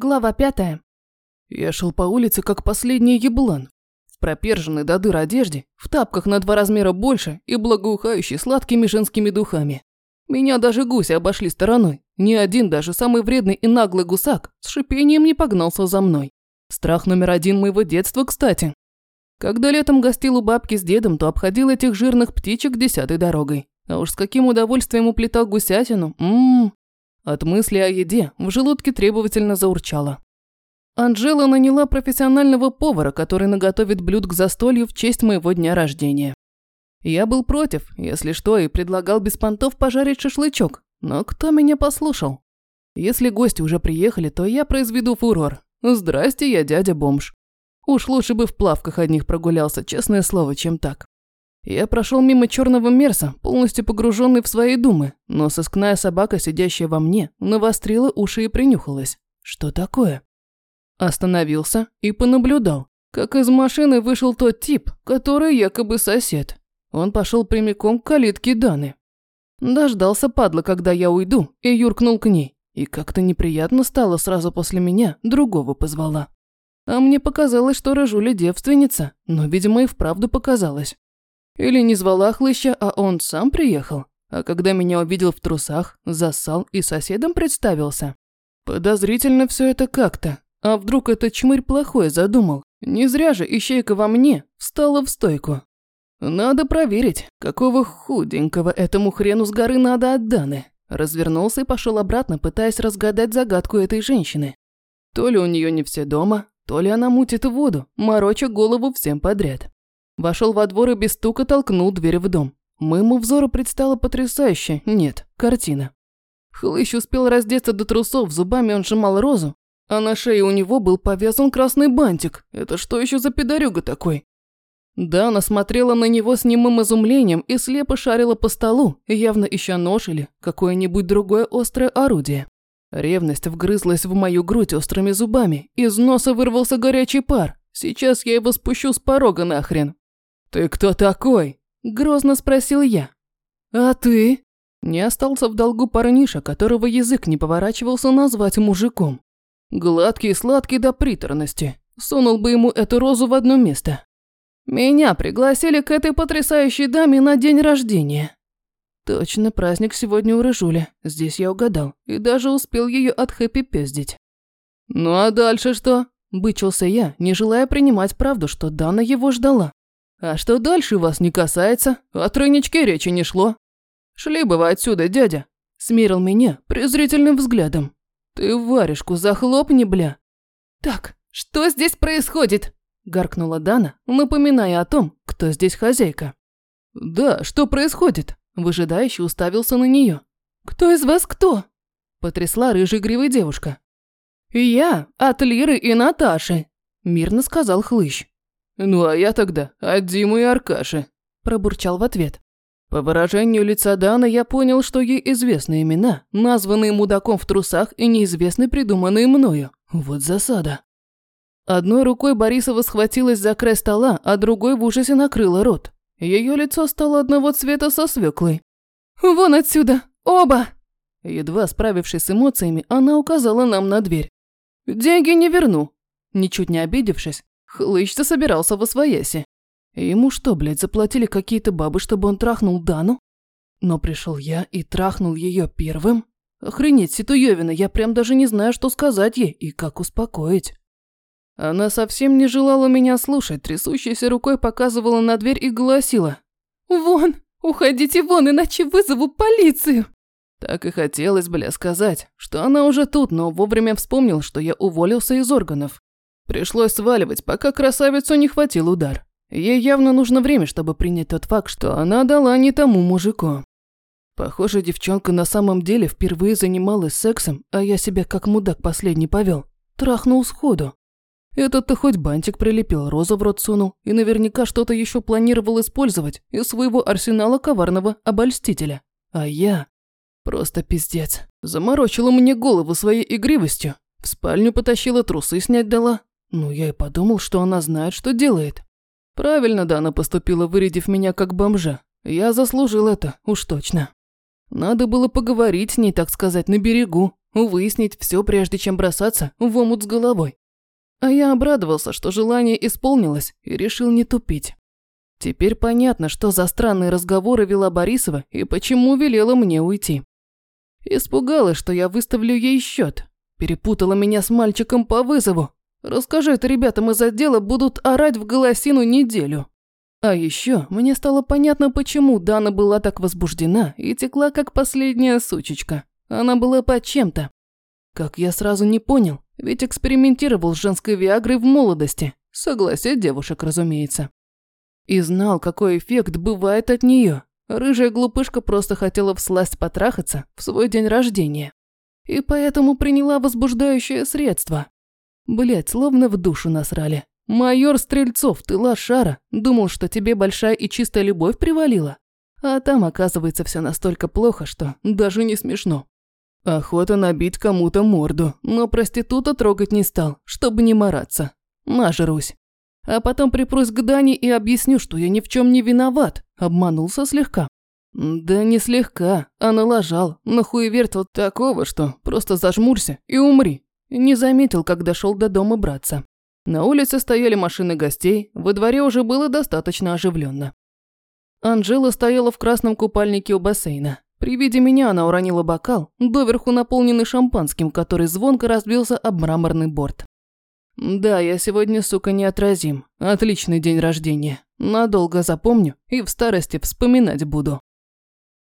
Глава пятая. Я шел по улице, как последний еблан. В проперженной до дыр одежде, в тапках на два размера больше и благоухающей сладкими женскими духами. Меня даже гуси обошли стороной. Ни один, даже самый вредный и наглый гусак, с шипением не погнался за мной. Страх номер один моего детства, кстати. Когда летом гостил у бабки с дедом, то обходил этих жирных птичек десятой дорогой. А уж с каким удовольствием уплетал гусятину. Ммм. От мысли о еде в желудке требовательно заурчало. Анжела наняла профессионального повара, который наготовит блюд к застолью в честь моего дня рождения. Я был против, если что, и предлагал без понтов пожарить шашлычок, но кто меня послушал? Если гости уже приехали, то я произведу фурор. Здрасте, я дядя-бомж. Уж лучше бы в плавках одних прогулялся, честное слово, чем так. Я прошел мимо черного мерса, полностью погруженный в свои думы, но сыскная собака, сидящая во мне, навострила уши и принюхалась. Что такое? Остановился и понаблюдал, как из машины вышел тот тип, который якобы сосед. Он пошел прямиком к калитке Даны. Дождался падла, когда я уйду, и юркнул к ней. И как-то неприятно стало сразу после меня, другого позвала. А мне показалось, что Рыжуля девственница, но, видимо, и вправду показалось. Или не звала хлыща, а он сам приехал. А когда меня увидел в трусах, засал и соседом представился. Подозрительно все это как-то. А вдруг этот чмырь плохое задумал? Не зря же ищейка во мне встала в стойку. Надо проверить, какого худенького этому хрену с горы надо от Даны. Развернулся и пошел обратно, пытаясь разгадать загадку этой женщины. То ли у нее не все дома, то ли она мутит воду, мороча голову всем подряд. Вошел во двор и без стука толкнул дверь в дом. Моему взору предстала потрясающая, нет, картина. Хлыщ успел раздеться до трусов, зубами он сжимал розу, а на шее у него был повязан красный бантик. Это что еще за пидорюга такой? Дана смотрела на него с немым изумлением и слепо шарила по столу, явно ища нож или какое-нибудь другое острое орудие. Ревность вгрызлась в мою грудь острыми зубами, из носа вырвался горячий пар. Сейчас я его спущу с порога нахрен. «Ты кто такой?» – грозно спросил я. «А ты?» Не остался в долгу парниша, которого язык не поворачивался назвать мужиком. Гладкий и сладкий до приторности. Сунул бы ему эту розу в одно место. Меня пригласили к этой потрясающей даме на день рождения. Точно, праздник сегодня у Рыжули. Здесь я угадал. И даже успел ее от хэппи пиздить. Ну а дальше что? Бычился я, не желая принимать правду, что Дана его ждала. А что дальше вас не касается? О тройничке речи не шло. Шли бы вы отсюда, дядя. Смирил меня презрительным взглядом. «Ты варежку захлопни, бля!» «Так, что здесь происходит?» – гаркнула Дана, напоминая о том, кто здесь хозяйка. «Да, что происходит?» – выжидающе уставился на нее. «Кто из вас кто?» – потрясла рыжей гривой девушка. «Я от Лиры и Наташи», – мирно сказал Хлыщ. «Ну а я тогда от Димы и Аркаши», – пробурчал в ответ. По выражению лица Даны я понял, что ей известны имена, названные мудаком в трусах и неизвестны придуманные мною. Вот засада. Одной рукой Борисова схватилась за край стола, а другой в ужасе накрыла рот. Ее лицо стало одного цвета со свеклой. «Вон отсюда! Оба!» Едва справившись с эмоциями, она указала нам на дверь. «Деньги не верну!» Ничуть не обидевшись, хлыщ-то собирался во свояси. Ему что, блядь, заплатили какие-то бабы, чтобы он трахнул Дану? Но пришел я и трахнул ее первым? Охренеть, Ситуевина, я прям даже не знаю, что сказать ей и как успокоить. Она совсем не желала меня слушать, трясущейся рукой показывала на дверь и гласила. «Вон! Уходите вон, иначе вызову полицию!» Так и хотелось, бля, сказать, что она уже тут, но вовремя вспомнил, что я уволился из органов. Пришлось сваливать, пока красавицу не хватил удар. Ей явно нужно время, чтобы принять тот факт, что она дала не тому мужику. Похоже, девчонка на самом деле впервые занималась сексом, а я себя как мудак последний повел. Трахнул сходу. Этот-то хоть бантик прилепил, розу в рот сунул и наверняка что-то еще планировал использовать из своего арсенала коварного обольстителя. А я... Просто пиздец. Заморочила мне голову своей игривостью. В спальню потащила, трусы снять дала. Ну, я и подумал, что она знает, что делает. Правильно Дана поступила, вырядив меня как бомжа. Я заслужил это, уж точно. Надо было поговорить с ней, так сказать, на берегу. выяснить все, прежде чем бросаться в омут с головой. А я обрадовался, что желание исполнилось, и решил не тупить. Теперь понятно, что за странные разговоры вела Борисова и почему велела мне уйти. Испугалась, что я выставлю ей счет. Перепутала меня с мальчиком по вызову. Расскажи это ребятам из отдела, будут орать в голосину неделю. А еще мне стало понятно, почему Дана была так возбуждена и текла, как последняя сучечка. Она была под чем-то. Как я сразу не понял, ведь экспериментировал с женской виагрой в молодости. Согласие девушек, разумеется. И знал, какой эффект бывает от нее. Рыжая глупышка просто хотела всласть потрахаться в свой день рождения. И поэтому приняла возбуждающее средство. Блять, словно в душу насрали. Майор Стрельцов, ты лошара, думал, что тебе большая и чистая любовь привалила. А там, оказывается, все настолько плохо, что даже не смешно. Охота набить кому-то морду, но проститута трогать не стал, чтобы не мараться. Нажрусь. А потом припрусь к Дане и объясню, что я ни в чем не виноват. Обманулся слегка. Да не слегка, а налажал, нахуевертил такого, что просто зажмурься и умри. Не заметил, как дошел до дома братца. На улице стояли машины гостей, во дворе уже было достаточно оживленно. Анжела стояла в красном купальнике у бассейна. При виде меня она уронила бокал, доверху наполненный шампанским, который звонко разбился об мраморный борт. Да, я сегодня, сука, неотразим. Отличный день рождения. Надолго запомню и в старости вспоминать буду.